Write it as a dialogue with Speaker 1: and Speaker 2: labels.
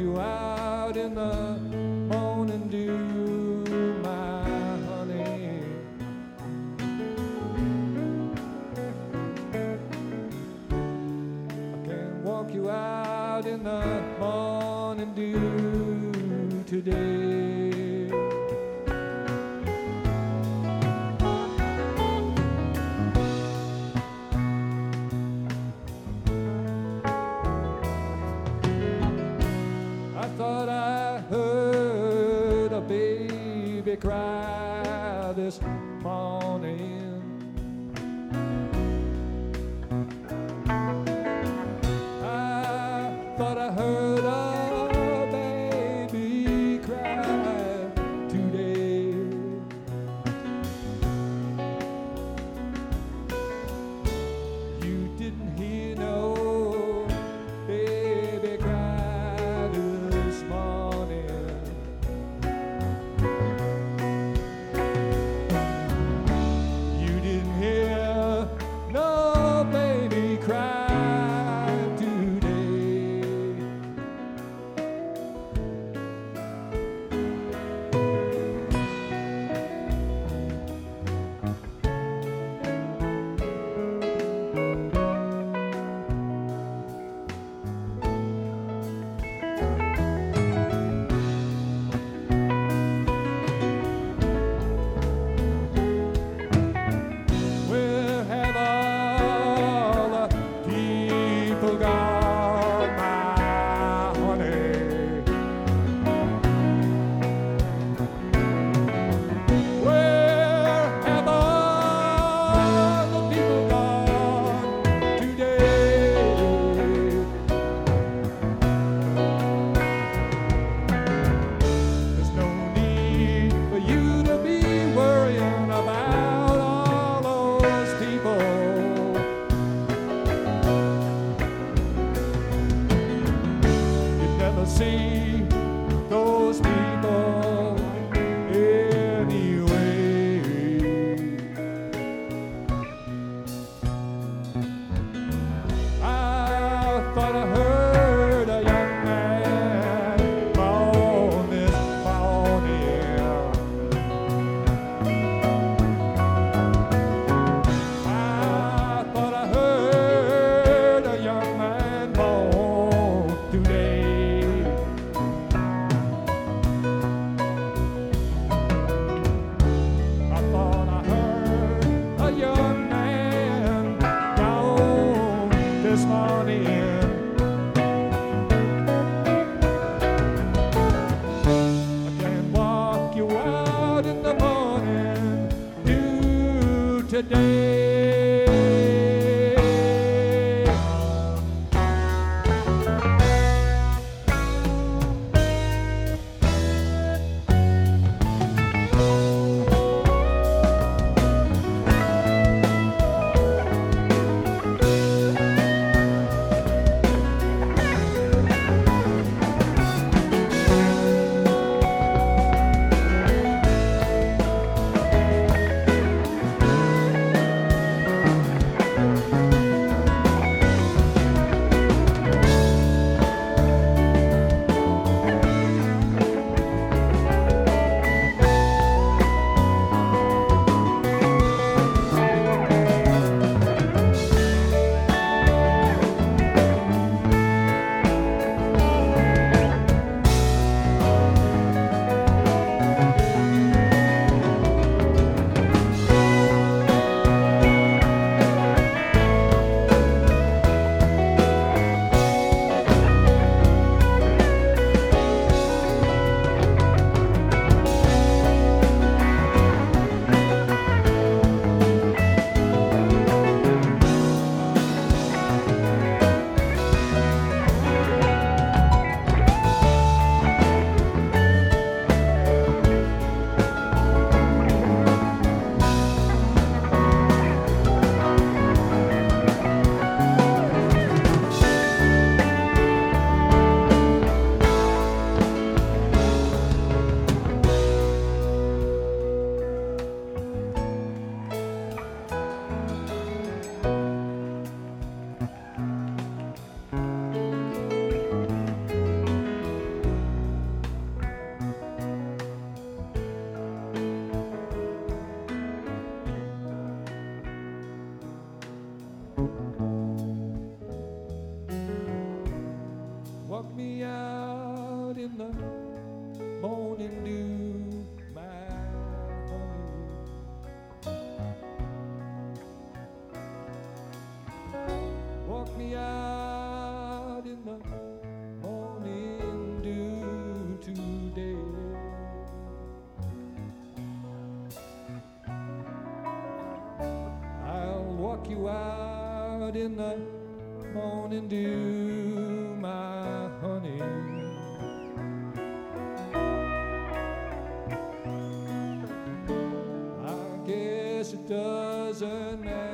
Speaker 1: you out in the me out in the morning dew today. I'll walk you out in the morning dew, my honey. I guess it doesn't matter